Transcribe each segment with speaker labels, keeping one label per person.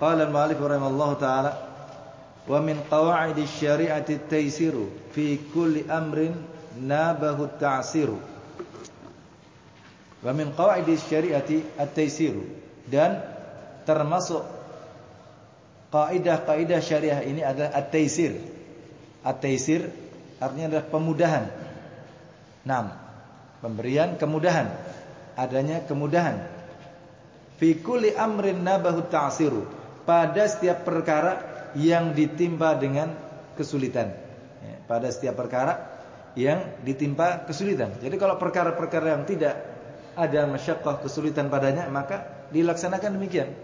Speaker 1: Qala al-mu'allif rahimallahu taala wa min qawaidi syari'ati at-taysiru fi kulli amrin nabahu at-ta'siru. Wa min qawaidi syari'ati at-taysiru dan termasuk kaidah-kaidah syariah ini adalah at-taysir. At-taysir artinya adalah pemudahan. 6. Pemberian kemudahan. Adanya kemudahan. Fi kulli amrin nabahu ta'siru pada setiap perkara yang ditimpa dengan kesulitan. Ya, pada setiap perkara yang ditimpa kesulitan. Jadi kalau perkara-perkara yang tidak ada masyakkah kesulitan padanya, maka dilaksanakan demikian.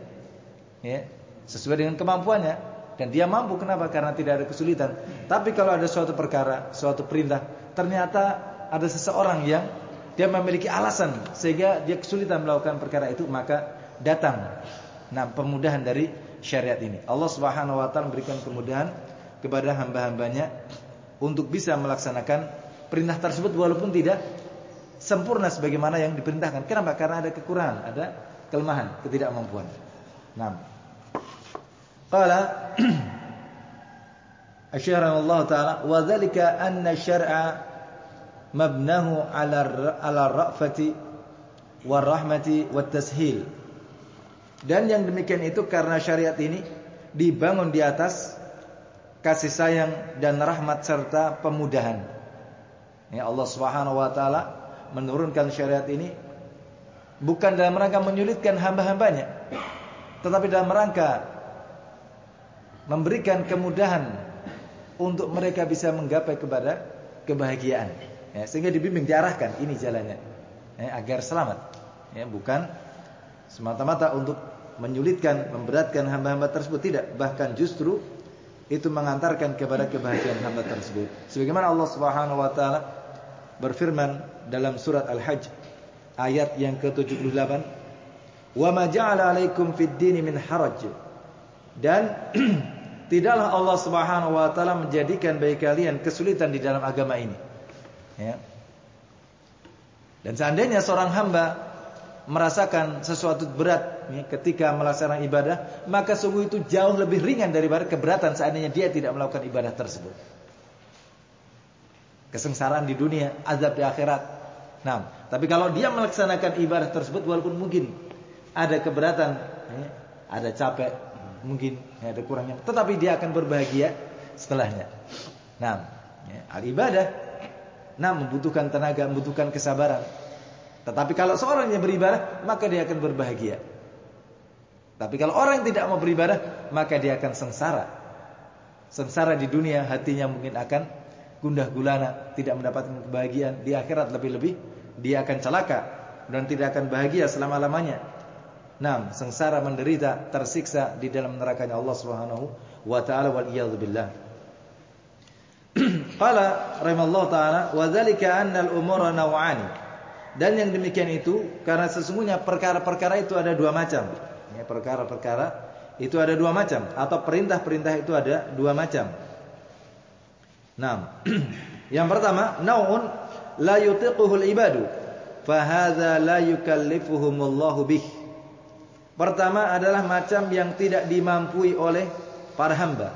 Speaker 1: Ya, sesuai dengan kemampuannya dan dia mampu kenapa? Karena tidak ada kesulitan. Tapi kalau ada suatu perkara, suatu perintah, ternyata ada seseorang yang dia memiliki alasan sehingga dia kesulitan melakukan perkara itu, maka datang nah pemudahan dari syariat ini. Allah Subhanahu wa taala memberikan kemudahan kepada hamba-hambanya untuk bisa melaksanakan perintah tersebut walaupun tidak sempurna sebagaimana yang diperintahkan. Kenapa? Karena ada kekurangan, ada kelemahan, ketidakmampuan. Nah. Qala Asyara Allah taala wa dzalika anna syar'a mabnahu 'ala 'ala ar-ra'fati war-rahmati wat-tashil. Dan yang demikian itu karena syariat ini dibangun di atas kasih sayang dan rahmat serta pemudahan. Ya Allah Subhanahu wa taala menurunkan syariat ini bukan dalam rangka menyulitkan hamba-hambanya, tetapi dalam rangka memberikan kemudahan untuk mereka bisa menggapai kepada kebahagiaan. Ya, sehingga dibimbing diarahkan ini jalannya ya, agar selamat. Ya, bukan semata-mata untuk menyulitkan, memberatkan hamba-hamba tersebut tidak, bahkan justru itu mengantarkan kepada kebahagiaan hamba tersebut. Sebagaimana Allah Subhanahu wa taala berfirman dalam surat Al-Hajj ayat yang ke-78, "Wa ma ja'ala 'alaikum fid min haraj." Dan tidaklah Allah Subhanahu wa taala menjadikan bagi kalian kesulitan di dalam agama ini. Ya. Dan seandainya seorang hamba merasakan sesuatu berat ketika melaksanakan ibadah, maka sungguh itu jauh lebih ringan daripada keberatan seandainya dia tidak melakukan ibadah tersebut. Kesengsaraan di dunia, azab di akhirat. Nah, tapi kalau dia melaksanakan ibadah tersebut walaupun mungkin ada keberatan, ya, ada capek, mungkin ya, ada kurangnya, tetapi dia akan berbahagia setelahnya. Nah, ya, al ibadah nah membutuhkan tenaga, membutuhkan kesabaran. Tetapi kalau seorang yang beribadah, maka dia akan berbahagia. Tapi kalau orang tidak mau beribadah, maka dia akan sengsara. Sengsara di dunia, hatinya mungkin akan gundah gulana, tidak mendapatkan kebahagiaan. Di akhirat lebih-lebih, dia akan celaka dan tidak akan bahagia selama-lamanya. Nam, sengsara menderita, tersiksa di dalam nerakanya Allah Subhanahu wa taala wal billah. Qala rahimallahu taala wa dzalika anna al-umura naw'ani. Dan yang demikian itu karena sesungguhnya perkara-perkara itu ada dua macam. Ya, perkara-perkara itu ada dua macam atau perintah-perintah itu ada dua macam. Nah, yang pertama, naun la yutiquhul ibadu, fahadza la yukallifuhumullahu bih. Pertama adalah macam yang tidak dimampui oleh para hamba.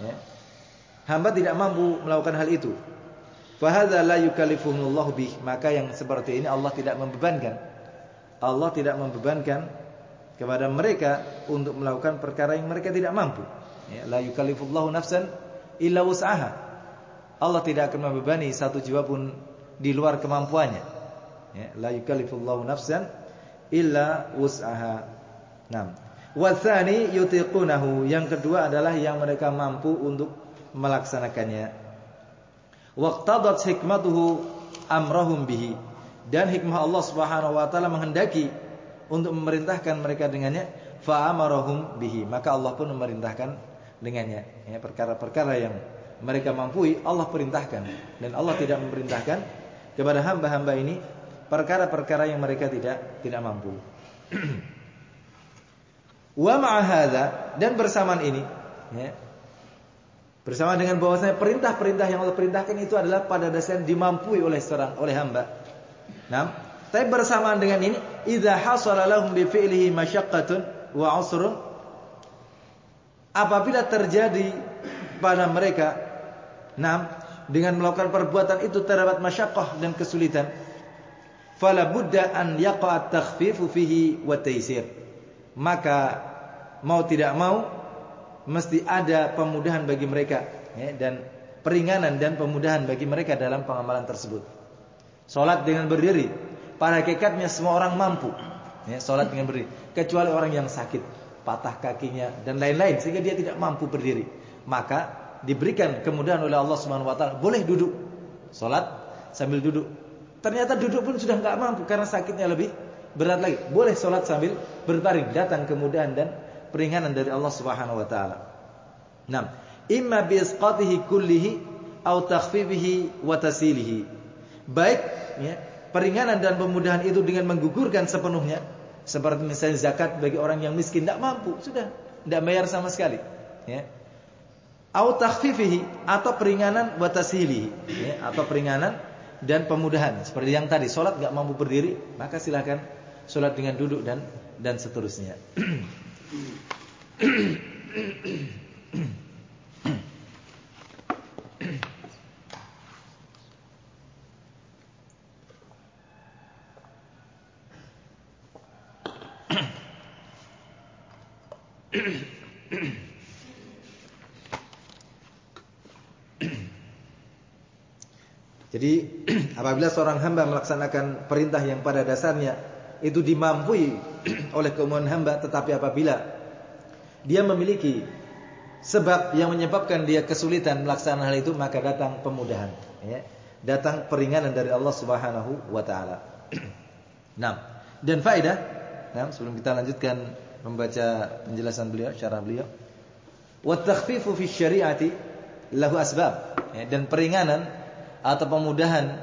Speaker 1: Ya. Hamba tidak mampu melakukan hal itu. Fahadza la yukallifuhumullah bih. Maka yang seperti ini Allah tidak membebankan. Allah tidak membebankan kepada mereka untuk melakukan perkara yang mereka tidak mampu. Ya, la yukallifullahu nafsan illa wus'aha. Allah tidak akan membebani satu jiwa pun di luar kemampuannya. Ya, la yukallifullahu nafsan illa wus'aha. Naam. Watsani yutiqunahu. Yang kedua adalah yang mereka mampu untuk melaksanakannya. Waqtadat hikmatuhu amrahum bihi. Dan hikmah Allah Subhanahu wa taala menghendaki untuk memerintahkan mereka dengannya fa amarahum bihi. Maka Allah pun memerintahkan dengannya. Ya, perkara-perkara yang mereka mampu Allah perintahkan dan Allah tidak memerintahkan kepada hamba-hamba ini perkara-perkara yang mereka tidak tidak mampu. Wa ma'a dan bersamaan ini ya, Bersama dengan bahwasanya perintah-perintah yang Allah perintahkan itu adalah pada dasarnya dimampui oleh seorang oleh hamba. Nah, tapi bersamaan dengan ini, idza hasala lahum bi fi'lihi masyaqqatun wa 'usrun apabila terjadi pada mereka enam dengan melakukan perbuatan itu terdapat masyaqqah dan kesulitan fala budda an yaqa at-takhfifu fihi wa taysir maka mau tidak mau mesti ada pemudahan bagi mereka ya, dan peringanan dan pemudahan bagi mereka dalam pengamalan tersebut. Salat dengan berdiri, pada hakikatnya semua orang mampu. Ya, salat dengan berdiri, kecuali orang yang sakit, patah kakinya dan lain-lain sehingga dia tidak mampu berdiri. Maka diberikan kemudahan oleh Allah Subhanahu boleh duduk. Salat sambil duduk. Ternyata duduk pun sudah enggak mampu karena sakitnya lebih berat lagi. Boleh salat sambil berbaring, datang kemudahan dan peringanan dari Allah Subhanahu wa taala. Nah, imma bi isqatihi kullihi atau takhfifihi wa tasilihi. Baik ya, peringanan dan pemudahan itu dengan menggugurkan sepenuhnya seperti misalnya zakat bagi orang yang miskin tidak mampu, sudah tidak bayar sama sekali, ya. Au takhfifihi atau peringanan wa ya, atau peringanan dan pemudahan seperti yang tadi salat enggak mampu berdiri, maka silakan salat dengan duduk dan dan seterusnya. Jadi apabila seorang hamba melaksanakan perintah yang pada dasarnya itu dimampui oleh keumuman hamba tetapi apabila dia memiliki sebab yang menyebabkan dia kesulitan melaksanakan hal itu maka datang pemudahan ya. Datang peringanan dari Allah Subhanahu wa taala. nah, dan faedah nah, sebelum kita lanjutkan membaca penjelasan beliau, syarah beliau. Wa takhfifu fi syari'ati lahu asbab ya, dan peringanan atau pemudahan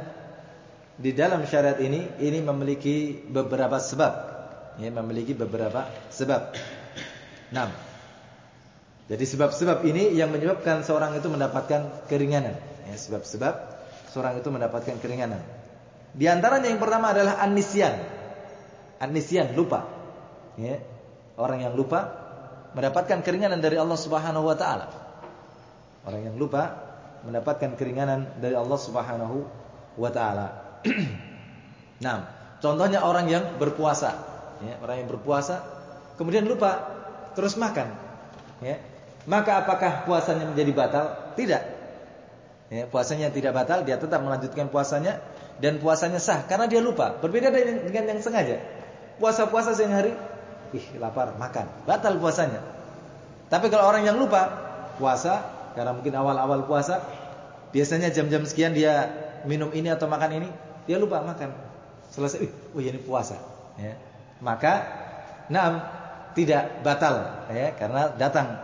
Speaker 1: di dalam syariat ini ini memiliki beberapa sebab ya memiliki beberapa sebab. Nah, jadi sebab-sebab ini yang menyebabkan seorang itu mendapatkan keringanan. Ya, sebab-sebab seorang itu mendapatkan keringanan. Di antaranya yang pertama adalah anisian. Anisian lupa. Ya, orang yang lupa mendapatkan keringanan dari Allah Subhanahu wa taala. Orang yang lupa mendapatkan keringanan dari Allah Subhanahu wa taala. nah, contohnya orang yang berpuasa, ya, orang yang berpuasa kemudian lupa terus makan, ya maka apakah puasanya menjadi batal? Tidak. Ya, puasanya tidak batal, dia tetap melanjutkan puasanya dan puasanya sah karena dia lupa. Berbeda dengan yang sengaja. Puasa-puasa siang hari, ih lapar, makan, batal puasanya. Tapi kalau orang yang lupa puasa karena mungkin awal-awal puasa, biasanya jam-jam sekian dia minum ini atau makan ini, dia lupa makan. Selesai, ih, oh ini puasa. Ya. Maka, enam tidak batal, ya, karena datang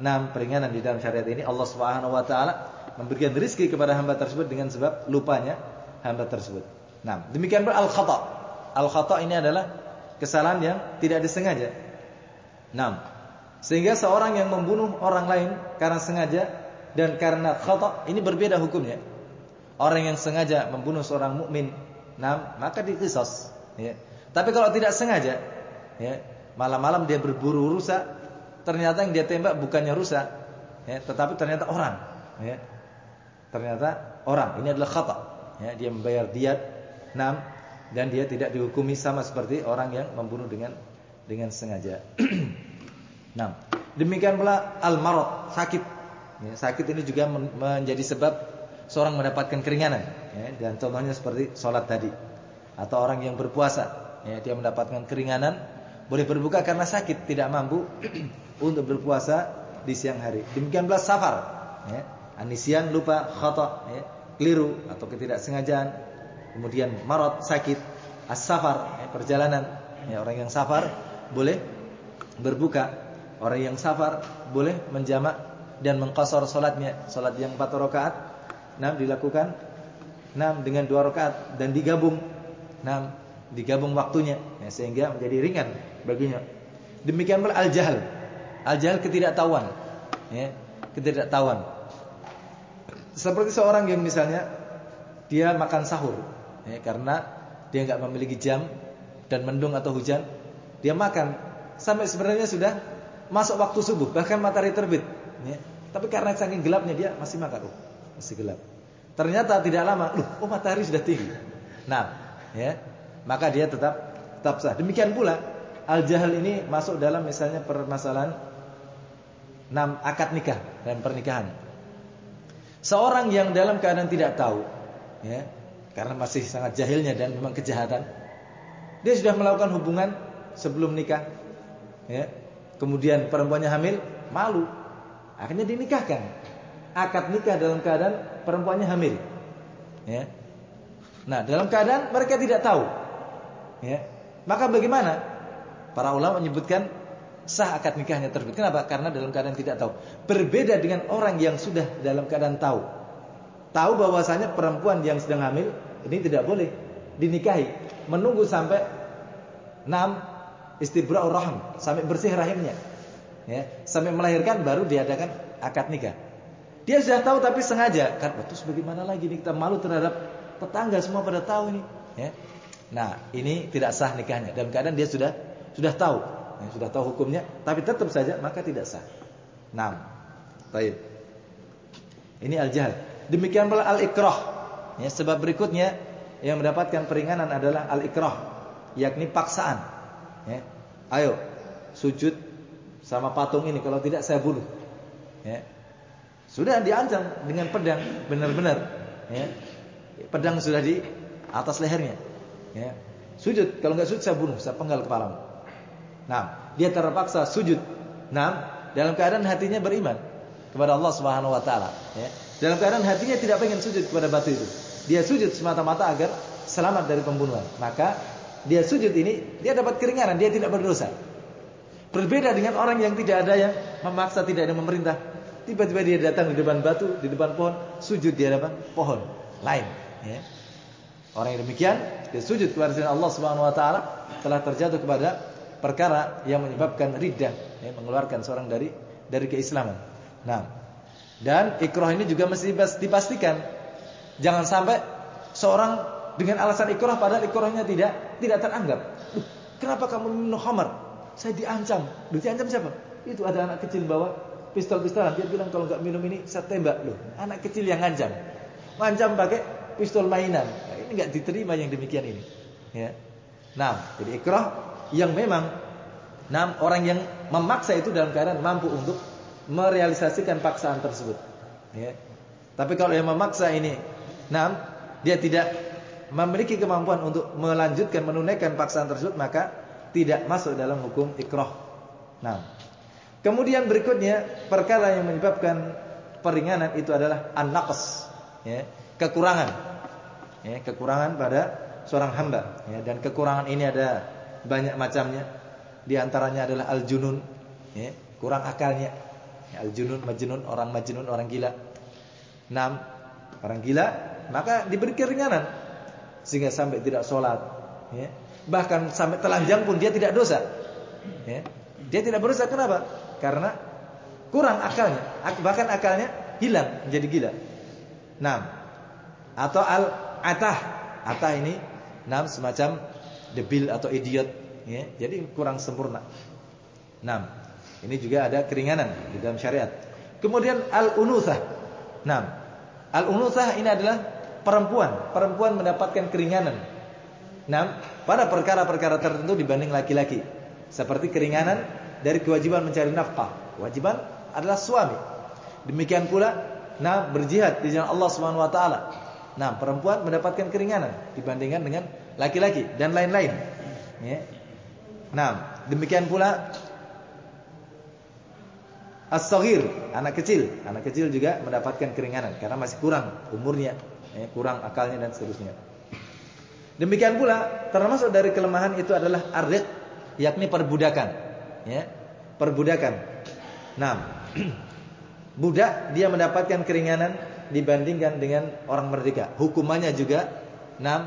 Speaker 1: enam peringanan di dalam syariat ini Allah Subhanahu wa taala memberikan rezeki kepada hamba tersebut dengan sebab lupanya hamba tersebut. Nah, demikian pula al-khata. Al-khata ini adalah kesalahan yang tidak disengaja. Nah, sehingga seorang yang membunuh orang lain karena sengaja dan karena khata ini berbeda hukumnya. Orang yang sengaja membunuh seorang mukmin, nah, maka dikisos, ya. Tapi kalau tidak sengaja, ya, malam-malam dia berburu rusak, ternyata yang dia tembak bukannya rusak, ya, tetapi ternyata orang, ya. Ternyata orang. Ini adalah khata. Ya, dia membayar diat enam dan dia tidak dihukumi sama seperti orang yang membunuh dengan dengan sengaja. Nah, demikian pula al-marad, sakit. Ya, sakit ini juga menjadi sebab seorang mendapatkan keringanan, ya, dan contohnya seperti sholat tadi. Atau orang yang berpuasa, ya, dia mendapatkan keringanan, boleh berbuka karena sakit, tidak mampu untuk berpuasa di siang hari. Demikian pula safar, ya. Anisian lupa, khata, ya. keliru atau ketidaksengajaan. Kemudian marot sakit, as-safar, ya. perjalanan. Ya, orang yang safar boleh berbuka. Orang yang safar boleh menjamak dan mengkosor solatnya, solat yang empat rakaat. Nah, dilakukan enam dengan dua rakaat dan digabung. Enam digabung waktunya ya, sehingga menjadi ringan baginya. Demikian pula al-jahl Al-jahl ketidaktahuan. Ya, ketidaktahuan. Seperti seorang yang misalnya dia makan sahur ya, karena dia nggak memiliki jam dan mendung atau hujan, dia makan sampai sebenarnya sudah masuk waktu subuh, bahkan matahari terbit. Ya. Tapi karena saking gelapnya dia masih makan. Oh, masih gelap. Ternyata tidak lama, loh, oh matahari sudah tinggi. Nah, ya, maka dia tetap tetap sah. Demikian pula al-jahal ini masuk dalam misalnya permasalahan enam akad nikah dan pernikahan. Seorang yang dalam keadaan tidak tahu, ya, karena masih sangat jahilnya dan memang kejahatan, dia sudah melakukan hubungan sebelum nikah, ya, kemudian perempuannya hamil, malu, akhirnya dinikahkan. Akad nikah dalam keadaan perempuannya hamil, ya. Nah, dalam keadaan mereka tidak tahu, ya, maka bagaimana? Para ulama menyebutkan sah akad nikahnya terbit. Kenapa? Karena dalam keadaan tidak tahu. Berbeda dengan orang yang sudah dalam keadaan tahu. Tahu bahwasanya perempuan yang sedang hamil ini tidak boleh dinikahi. Menunggu sampai enam istibra'ur rahim, sampai bersih rahimnya. Ya, sampai melahirkan baru diadakan akad nikah. Dia sudah tahu tapi sengaja. Kan terus bagaimana lagi nih kita malu terhadap tetangga semua pada tahu ini, ya. Nah, ini tidak sah nikahnya dalam keadaan dia sudah sudah tahu ya, sudah tahu hukumnya, tapi tetap saja maka tidak sah. Nah, baik. Ini al-jahl. Demikian pula al-ikrah. Ya, sebab berikutnya yang mendapatkan peringanan adalah al-ikrah, yakni paksaan. Ya. Ayo sujud sama patung ini kalau tidak saya bunuh. Ya. Sudah diancam dengan pedang benar-benar ya. Pedang sudah di atas lehernya. Ya. Sujud, kalau enggak sujud saya bunuh, saya penggal kepalamu. Nah, dia terpaksa sujud. Nah, dalam keadaan hatinya beriman kepada Allah Subhanahu wa taala, ya. Dalam keadaan hatinya tidak pengen sujud kepada batu itu. Dia sujud semata-mata agar selamat dari pembunuhan. Maka dia sujud ini dia dapat keringanan, dia tidak berdosa. Berbeda dengan orang yang tidak ada yang memaksa, tidak ada yang memerintah. Tiba-tiba dia datang di depan batu, di depan pohon, sujud di hadapan pohon lain, ya. Orang yang demikian dia sujud kepada Allah Subhanahu wa taala telah terjatuh kepada perkara yang menyebabkan riddah, ya, mengeluarkan seorang dari dari keislaman. Nah, dan ikrah ini juga mesti dipastikan. Jangan sampai seorang dengan alasan ikrah padahal ikrahnya tidak tidak teranggap. kenapa kamu minum khamar? Saya diancam. Loh, diancam siapa? Itu ada anak kecil bawa pistol-pistolan. Dia bilang kalau nggak minum ini saya tembak. Loh, anak kecil yang ngancam. Ngancam pakai pistol mainan. Nah, ini nggak diterima yang demikian ini. Ya. Nah, jadi ikrah yang memang enam orang yang memaksa itu dalam keadaan mampu untuk merealisasikan paksaan tersebut. Ya. Tapi kalau yang memaksa ini, enam dia tidak memiliki kemampuan untuk melanjutkan menunaikan paksaan tersebut, maka tidak masuk dalam hukum ikrah. Nah, kemudian berikutnya perkara yang menyebabkan peringanan itu adalah an-naqs, ya, kekurangan. Ya, kekurangan pada seorang hamba, ya, dan kekurangan ini ada banyak macamnya. Di antaranya adalah al-junun, ya, kurang akalnya. Al-junun, majnun, orang majnun, orang gila. Enam, orang gila, maka diberi keringanan sehingga sampai tidak sholat. Ya. Bahkan sampai telanjang pun dia tidak dosa. Ya. Dia tidak berdosa kenapa? Karena kurang akalnya, bahkan akalnya hilang menjadi gila. Enam, atau al-atah, atah ini enam semacam debil atau idiot ya. Jadi kurang sempurna. Nah, ini juga ada keringanan di dalam syariat. Kemudian al-unutsah. Nah, al-unutsah ini adalah perempuan. Perempuan mendapatkan keringanan. Nah, pada perkara-perkara tertentu dibanding laki-laki. Seperti keringanan dari kewajiban mencari nafkah. Kewajiban adalah suami. Demikian pula nah berjihad di jalan Allah Subhanahu wa taala. Nah, perempuan mendapatkan keringanan dibandingkan dengan laki-laki dan lain-lain. Ya. Nah, demikian pula as-saghir, anak kecil. Anak kecil juga mendapatkan keringanan karena masih kurang umurnya, ya, kurang akalnya dan seterusnya. Demikian pula termasuk dari kelemahan itu adalah arrid, yakni perbudakan. Ya, perbudakan. Nah, budak dia mendapatkan keringanan dibandingkan dengan orang merdeka. Hukumannya juga nah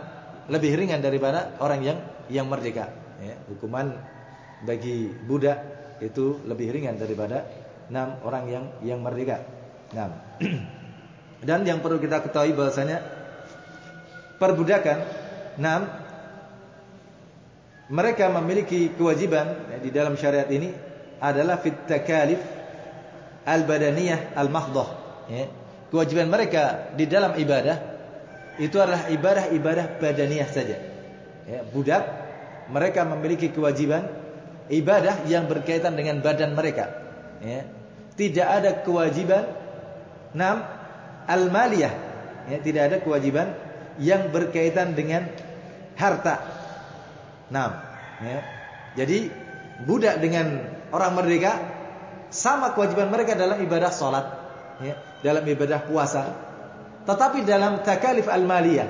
Speaker 1: lebih ringan daripada orang yang yang merdeka. Ya, hukuman bagi budak itu lebih ringan daripada enam orang yang yang merdeka. Nah, dan yang perlu kita ketahui bahwasanya perbudakan enam mereka memiliki kewajiban ya, di dalam syariat ini adalah fit takalif al-badaniyah al-mahdhah ya. Kewajiban mereka di dalam ibadah itu adalah ibadah-ibadah badaniyah saja. Ya, budak mereka memiliki kewajiban ibadah yang berkaitan dengan badan mereka. Ya. Tidak ada kewajiban nam al-maliyah. Ya, tidak ada kewajiban yang berkaitan dengan harta. Nam. Ya. Jadi budak dengan orang merdeka sama kewajiban mereka dalam ibadah salat, ya, dalam ibadah puasa. Tetapi dalam takalif al-maliyah,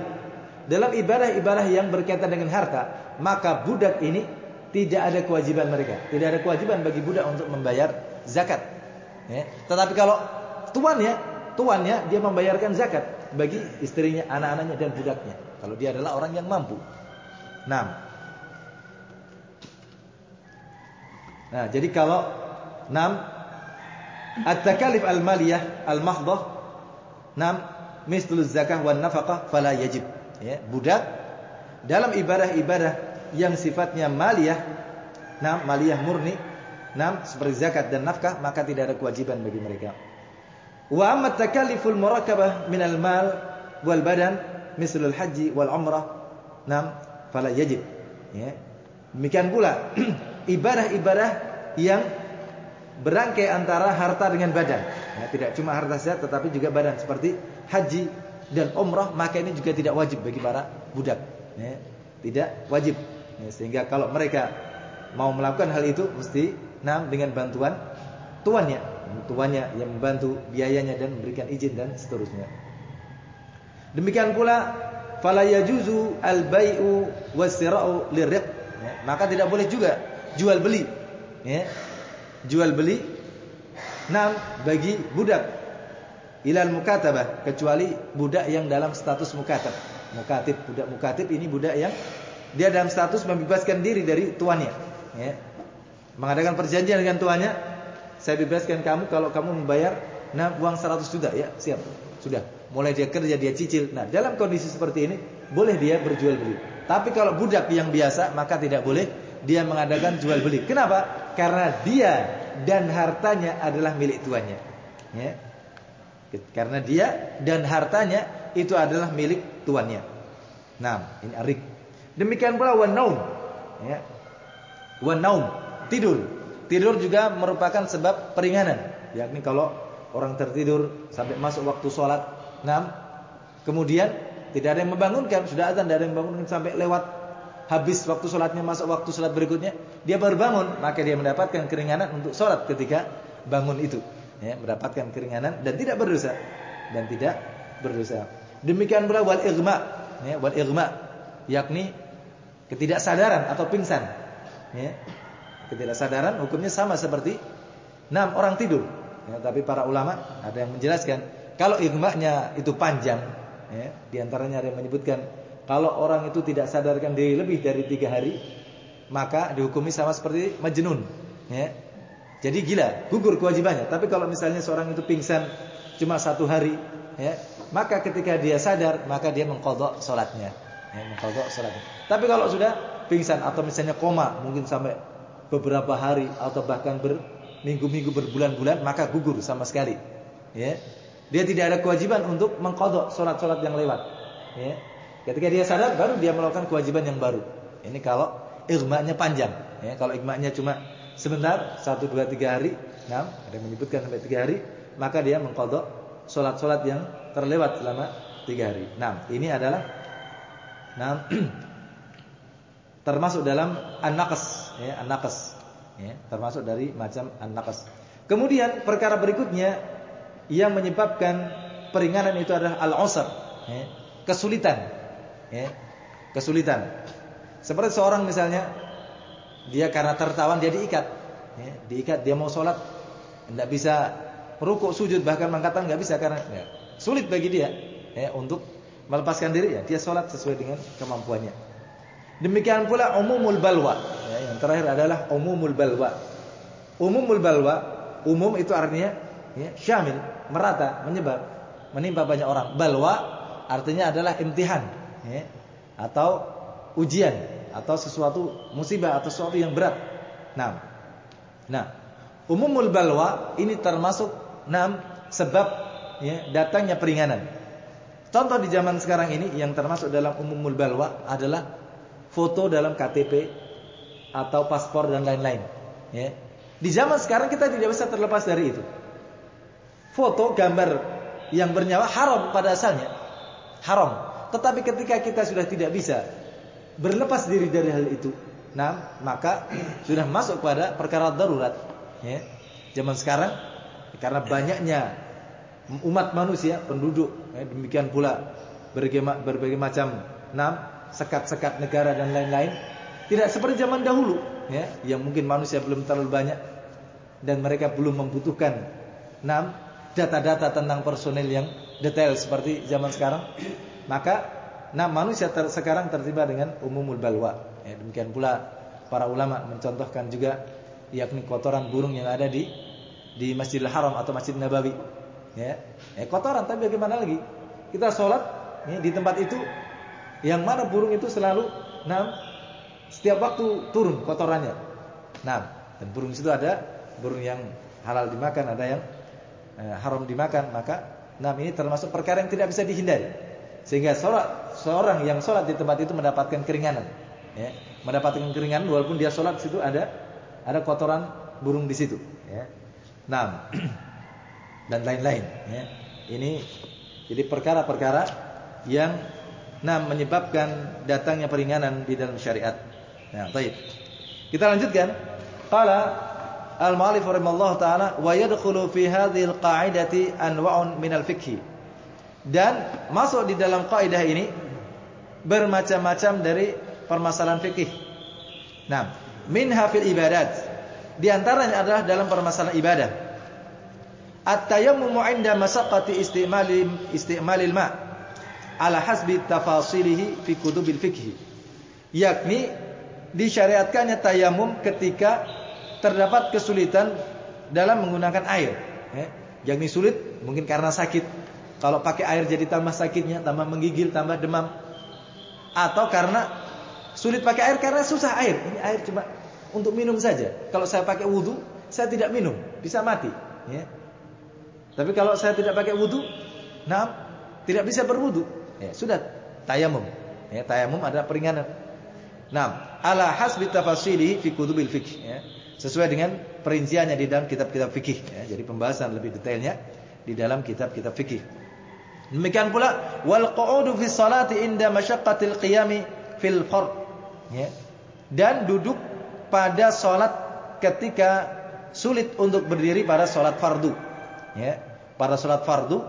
Speaker 1: dalam ibadah-ibadah yang berkaitan dengan harta, maka budak ini tidak ada kewajiban mereka. Tidak ada kewajiban bagi budak untuk membayar zakat. Ya. Tetapi kalau tuannya, tuannya dia membayarkan zakat bagi istrinya, anak-anaknya dan budaknya. Kalau dia adalah orang yang mampu. Nah, nah jadi kalau Nam At-takalif al-maliyah al-mahdhah nam mislu zakah wan nafaqah fala yajib. Ya, budak dalam ibadah-ibadah yang sifatnya maliyah, nam maliyah murni, nam seperti zakat dan nafkah maka tidak ada kewajiban bagi mereka. Wa amma takaliful murakabah min al-mal wal badan mislu al-haji wal umrah, nam fala yajib. Ya. Demikian pula ibadah-ibadah yang berangkai antara harta dengan badan. Ya, tidak cuma harta saja tetapi juga badan seperti haji dan umrah maka ini juga tidak wajib bagi para budak. Ya, tidak wajib. Ya, sehingga kalau mereka mau melakukan hal itu mesti nam dengan bantuan tuannya, tuannya yang membantu biayanya dan memberikan izin dan seterusnya. Demikian pula fala yajuzu al-bai'u was-sira'u. Ya, maka tidak boleh juga jual beli. Ya, jual beli enam bagi budak ilal mukatabah kecuali budak yang dalam status mukatab. Mukatib, budak mukatib ini budak yang dia dalam status membebaskan diri dari tuannya, ya. Mengadakan perjanjian dengan tuannya, saya bebaskan kamu kalau kamu membayar nah uang 100 juta ya, siap. Sudah. Mulai dia kerja, dia cicil. Nah, dalam kondisi seperti ini boleh dia berjual beli. Tapi kalau budak yang biasa maka tidak boleh dia mengadakan jual beli. Kenapa? karena dia dan hartanya adalah milik tuannya. Ya. Karena dia dan hartanya itu adalah milik tuannya. Nah, ini arik. Demikian pula wanaum. Ya. Wanaum, tidur. Tidur juga merupakan sebab peringanan. Yakni kalau orang tertidur sampai masuk waktu sholat, nah, kemudian tidak ada yang membangunkan, sudah azan, tidak ada yang membangunkan sampai lewat. Habis waktu sholatnya masuk waktu sholat berikutnya dia baru bangun. Maka dia mendapatkan keringanan untuk sholat ketika bangun itu. Ya, mendapatkan keringanan dan tidak berdosa. Dan tidak berdosa. Demikian pula wal igma ya, wal igma yakni ketidaksadaran atau pingsan. Ya, ketidaksadaran hukumnya sama seperti enam orang tidur ya, tapi para ulama ada yang menjelaskan kalau igma-nya itu panjang ya, di antaranya ada yang menyebutkan kalau orang itu tidak sadarkan diri lebih dari tiga hari, maka dihukumi sama seperti majnun. Ya. Jadi gila, gugur kewajibannya. Tapi kalau misalnya seorang itu pingsan cuma satu hari, ya, maka ketika dia sadar, maka dia mengkodok sholatnya. Ya, mengkodok sholatnya. Tapi kalau sudah pingsan atau misalnya koma, mungkin sampai beberapa hari atau bahkan berminggu-minggu berbulan-bulan, maka gugur sama sekali. Ya. Dia tidak ada kewajiban untuk mengkodok sholat-sholat yang lewat. Ya. Ketika dia sadar baru dia melakukan kewajiban yang baru. Ini kalau igma'nya panjang. Ya, kalau igma'nya cuma sebentar, satu dua tiga hari, nah, ada yang menyebutkan sampai tiga hari, maka dia mengkodok solat-solat yang terlewat selama tiga hari. Nah, ini adalah nah, termasuk dalam an-naqas, ya, an-naqas, ya, termasuk dari macam an-naqas. Kemudian perkara berikutnya yang menyebabkan peringanan itu adalah al-usr, ya, kesulitan ya, kesulitan. Seperti seorang misalnya dia karena tertawan dia diikat, ya, diikat dia mau sholat tidak bisa merukuk sujud bahkan mengangkatan nggak bisa karena ya, sulit bagi dia ya, untuk melepaskan diri ya dia sholat sesuai dengan kemampuannya. Demikian pula umumul balwa. Ya, yang terakhir adalah umumul balwa. Umumul balwa, umum itu artinya ya, syamil, merata, menyebar, menimpa banyak orang. Balwa artinya adalah imtihan, ya, atau ujian atau sesuatu musibah atau sesuatu yang berat. Nah, nah, Umumul balwa ini termasuk enam sebab ya, datangnya peringanan. Contoh di zaman sekarang ini yang termasuk dalam umumul balwa adalah foto dalam KTP atau paspor dan lain-lain. Ya. Di zaman sekarang kita tidak bisa terlepas dari itu. Foto, gambar yang bernyawa haram pada asalnya. Haram. Tetapi ketika kita sudah tidak bisa berlepas diri dari hal itu, nah maka sudah masuk pada perkara darurat. Ya. Zaman sekarang karena banyaknya umat manusia, penduduk, ya, demikian pula berbagai, macam nam sekat-sekat negara dan lain-lain, tidak seperti zaman dahulu, ya, yang mungkin manusia belum terlalu banyak dan mereka belum membutuhkan enam data-data tentang personel yang detail seperti zaman sekarang, maka nah manusia ter, sekarang tertiba dengan umumul balwa. Ya, demikian pula para ulama mencontohkan juga yakni kotoran burung yang ada di di Masjidil Haram atau Masjid Nabawi. Ya, eh, kotoran tapi bagaimana lagi? Kita sholat ya, di tempat itu yang mana burung itu selalu nah, setiap waktu turun kotorannya. Nah, dan burung itu ada burung yang halal dimakan, ada yang eh, haram dimakan, maka enam ini termasuk perkara yang tidak bisa dihindari. Sehingga sholat, seorang yang sholat di tempat itu mendapatkan keringanan, ya, mendapatkan keringanan walaupun dia sholat di situ ada ada kotoran burung di situ, ya. Nah, dan lain-lain, ya. Ini jadi perkara-perkara yang nah menyebabkan datangnya peringanan di dalam syariat. Nah, baik. Kita lanjutkan. Qala Al-Ma'alif rahimallahu taala wa yadkhulu fi hadhihi al-qa'idati anwa'un min al-fiqh. Dan masuk di dalam kaidah ini bermacam-macam dari permasalahan fikih. Nah, minha fil ibadat. Di antaranya adalah dalam permasalahan ibadah. At-tayammumu 'inda masaqati istimali istimalil ma' ala hasbi tafasilihi fi kutubil fikih. Yakni disyariatkannya tayamum ketika terdapat kesulitan dalam menggunakan air. Ya. Yakni sulit mungkin karena sakit. Kalau pakai air jadi tambah sakitnya, tambah menggigil, tambah demam. Atau karena sulit pakai air karena susah air. Ini air cuma untuk minum saja. Kalau saya pakai wudhu, saya tidak minum, bisa mati. Ya. Tapi kalau saya tidak pakai wudhu, nah tidak bisa berwudhu. Ya, sudah tayamum. Ya, tayamum ada peringanan. Nah, ala hasbi tafasili fi kutubil fiqh. Ya sesuai dengan perinciannya di dalam kitab-kitab fikih ya. Jadi pembahasan lebih detailnya di dalam kitab-kitab fikih. Demikian pula wal qu'udu fi salati inda masyaqqatil qiyami fil fard ya. Dan duduk pada salat ketika sulit untuk berdiri pada salat fardu ya. Pada salat fardu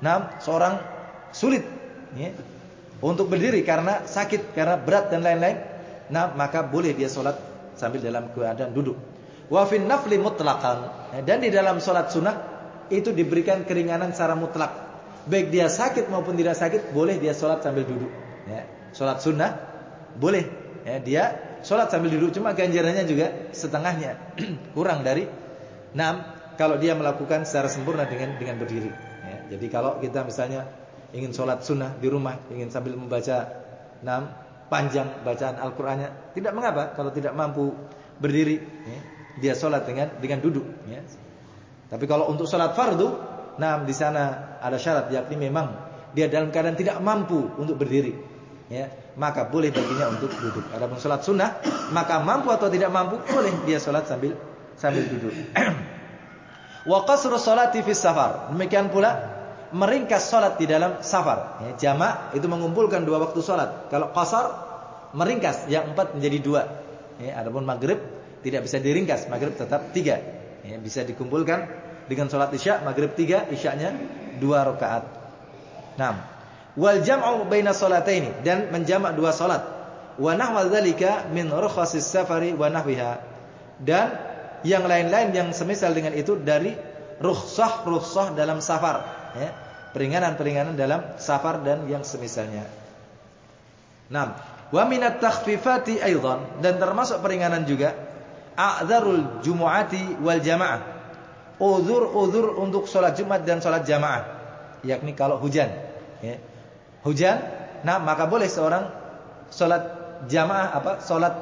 Speaker 1: nah seorang sulit ya. Untuk berdiri karena sakit, karena berat dan lain-lain. Nah, maka boleh dia salat sambil dalam keadaan duduk. Wa fin nafli mutlaqan. Dan di dalam salat sunnah itu diberikan keringanan secara mutlak. Baik dia sakit maupun tidak sakit, boleh dia salat sambil duduk. Ya. Salat sunnah boleh. Ya, dia salat sambil duduk cuma ganjarannya juga setengahnya kurang dari enam kalau dia melakukan secara sempurna dengan dengan berdiri. Ya, jadi kalau kita misalnya ingin sholat sunnah di rumah, ingin sambil membaca enam panjang bacaan Al-Qur'annya, tidak mengapa kalau tidak mampu berdiri, ya, dia sholat dengan dengan duduk. Ya. Tapi kalau untuk sholat fardu, nah di sana ada syarat yakni memang dia dalam keadaan tidak mampu untuk berdiri, ya, maka boleh baginya untuk duduk. Adapun sholat sunnah, maka mampu atau tidak mampu boleh dia sholat sambil sambil duduk. Wa qasru sholati safar. Demikian pula meringkas sholat di dalam safar. Ya, jamak itu mengumpulkan dua waktu sholat. Kalau qasar meringkas yang empat menjadi dua. Ya, adapun maghrib tidak bisa diringkas, maghrib tetap tiga. Ya, bisa dikumpulkan dengan sholat isya, maghrib tiga, isyanya dua rakaat. Nah, wal jam'u baina ini dan menjamak dua sholat. Wa nahwa dzalika min rukhasis safari wa nahwiha. Dan yang lain-lain yang semisal dengan itu dari rukhsah-rukhsah dalam safar ya, peringanan-peringanan dalam safar dan yang semisalnya. Nah, wa minat takhfifati aidan dan termasuk peringanan juga a'dzarul jumu'ati wal jamaah. Uzur-uzur untuk sholat Jumat dan sholat jamaah, yakni kalau hujan, ya. Hujan, nah maka boleh seorang sholat jamaah apa? Sholat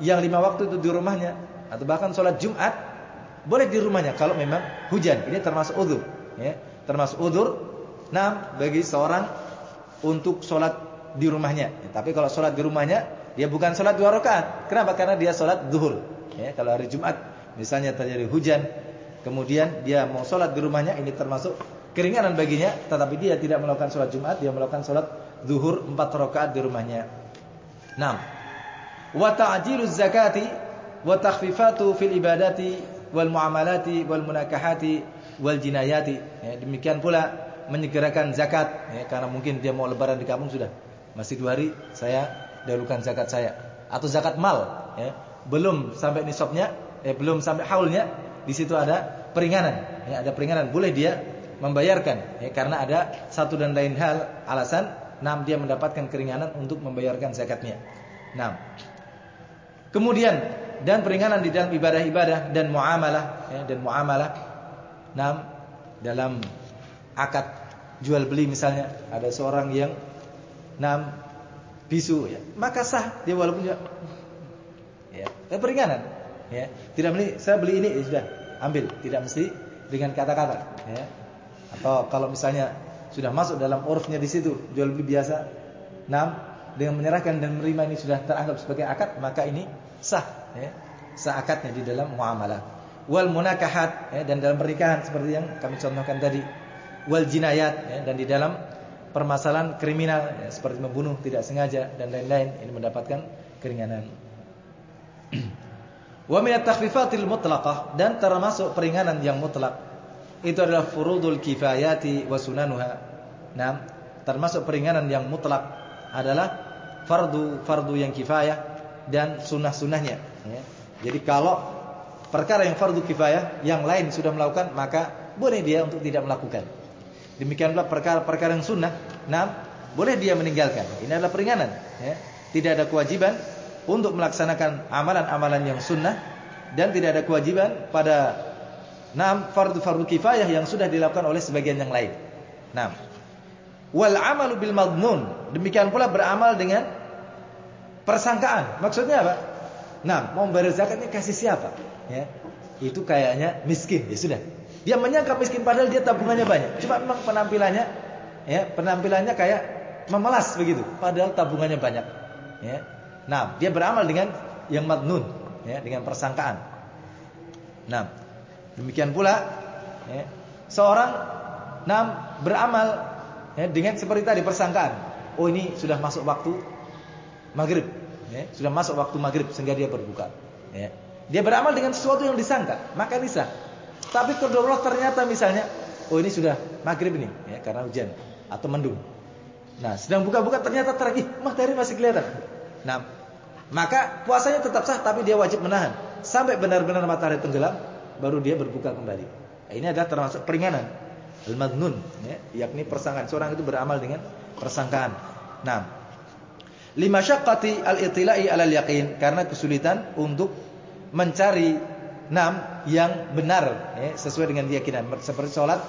Speaker 1: yang lima waktu itu di rumahnya atau bahkan sholat Jumat boleh di rumahnya kalau memang hujan. Ini termasuk udzur, ya. Termasuk udzur nah bagi seorang untuk sholat di rumahnya. Ya, tapi kalau sholat di rumahnya dia bukan sholat dua rakaat. Kenapa? Karena dia sholat zuhur. Ya, kalau hari Jumat misalnya terjadi hujan, kemudian dia mau sholat di rumahnya, ini termasuk keringanan baginya. Tetapi dia tidak melakukan sholat Jumat, dia melakukan sholat zuhur empat rakaat di rumahnya. Nah, wa zakati wa takhfifatu fil ibadati wal muamalati wal munakahati wal jinayati. Ya, demikian pula menyegerakan zakat. Ya, karena mungkin dia mau lebaran di kampung sudah. Masih dua hari saya dahulukan zakat saya. Atau zakat mal ya, belum sampai nisabnya eh, belum sampai haulnya di situ ada peringanan. Ya, ada peringanan. Boleh dia membayarkan ya, karena ada satu dan lain hal alasan nam dia mendapatkan keringanan untuk membayarkan zakatnya. Nah, kemudian dan peringanan di dalam ibadah-ibadah dan muamalah ya, dan muamalah nam dalam akad jual beli misalnya ada seorang yang nam bisu ya. Maka sah dia walaupun dia ya. Eh, peringanan ya. Tidak beli saya beli ini ya sudah ambil. Tidak mesti dengan kata-kata ya. Atau kalau misalnya sudah masuk dalam urfnya di situ jual beli biasa nam dengan menyerahkan dan menerima ini sudah teranggap sebagai akad maka ini sah ya. Sah akadnya di dalam muamalah wal munakahat ya, dan dalam pernikahan seperti yang kami contohkan tadi wal jinayat ya, dan di dalam permasalahan kriminal ya, seperti membunuh tidak sengaja dan lain-lain ini mendapatkan keringanan. Wa min at-takhfifatil mutlaqah dan termasuk peringanan yang mutlak itu adalah furudul kifayati wa sunanuha. Nah, termasuk peringanan yang mutlak adalah fardu fardu yang kifayah dan sunnah-sunnahnya ya. Jadi kalau perkara yang fardu kifayah yang lain sudah melakukan maka boleh dia untuk tidak melakukan. Demikian pula perkara-perkara yang sunnah, nah boleh dia meninggalkan. Ini adalah peringanan. Ya. Tidak ada kewajiban untuk melaksanakan amalan-amalan yang sunnah dan tidak ada kewajiban pada enam fardu-fardu kifayah yang sudah dilakukan oleh sebagian yang lain. Nah, wal amalu bil madnun. Demikian pula beramal dengan persangkaan. Maksudnya apa? Nah, mau bayar zakatnya kasih siapa? Ya. Itu kayaknya miskin. Ya sudah, dia menyangka miskin padahal dia tabungannya banyak. Cuma memang penampilannya ya, penampilannya kayak memelas begitu, padahal tabungannya banyak. Ya. Nah, dia beramal dengan yang madnun, ya, dengan persangkaan. Nah, demikian pula ya, seorang nam beramal ya, dengan seperti tadi persangkaan. Oh, ini sudah masuk waktu maghrib, ya, sudah masuk waktu maghrib sehingga dia berbuka. Ya. Dia beramal dengan sesuatu yang disangka, maka bisa tapi kedua ternyata misalnya, oh ini sudah maghrib ini, ya karena hujan atau mendung. Nah, sedang buka-buka ternyata terang, matahari masih kelihatan. Nah, maka puasanya tetap sah, tapi dia wajib menahan sampai benar-benar matahari tenggelam, baru dia berbuka kembali. Nah, ini adalah termasuk peringanan al-madnun, ya, yakni persangkaan. Seorang itu beramal dengan persangkaan. Nah, lima syaqqati al-itila'i al yaqin karena kesulitan untuk mencari Enam, yang benar ya, sesuai dengan keyakinan. Seperti sholat,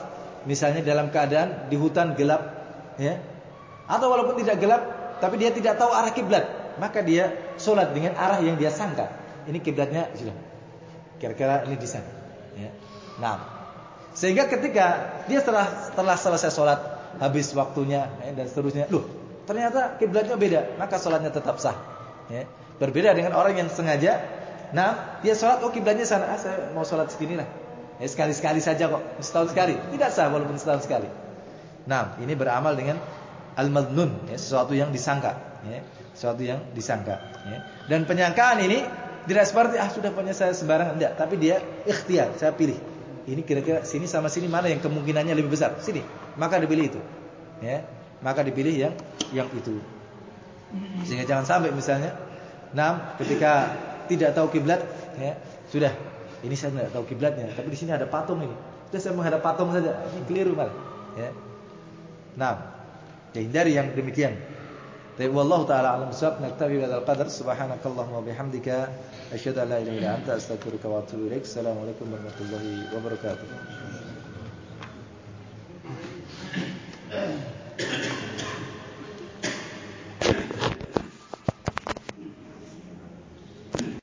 Speaker 1: misalnya dalam keadaan di hutan gelap, ya, atau walaupun tidak gelap, tapi dia tidak tahu arah kiblat, maka dia sholat dengan arah yang dia sangka. Ini kiblatnya sudah, kira-kira ini di sana. Ya. Nah, sehingga ketika dia setelah setelah selesai sholat, habis waktunya ya, dan seterusnya, loh, ternyata kiblatnya beda, maka sholatnya tetap sah. Ya. Berbeda dengan orang yang sengaja Nah, dia sholat, oh kiblatnya sana. Ah, saya mau sholat segini lah. Ya, sekali-sekali saja kok, setahun sekali. Tidak sah walaupun setahun sekali. Nah, ini beramal dengan al-madnun, ya, sesuatu yang disangka. Ya, sesuatu yang disangka. Ya. Dan penyangkaan ini tidak seperti ah sudah punya saya sembarangan tidak, tapi dia ikhtiar, saya pilih. Ini kira-kira sini sama sini mana yang kemungkinannya lebih besar? Sini. Maka dipilih itu. Ya. Maka dipilih yang yang itu. Sehingga jangan sampai misalnya Nah, ketika tidak tahu kiblat, ya, sudah. Ini saya tidak tahu kiblatnya, tapi di sini ada patung ini. Sudah saya menghadap patung saja. Ini keliru malah. Ya. Nah, ya hindari yang demikian. Tapi wallahu taala alam naktabi bihadzal qadar subhanakallahumma wa bihamdika asyhadu an la ilaha anta astaghfiruka wa atubu ilaik. Assalamualaikum warahmatullahi wabarakatuh.